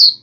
Yes.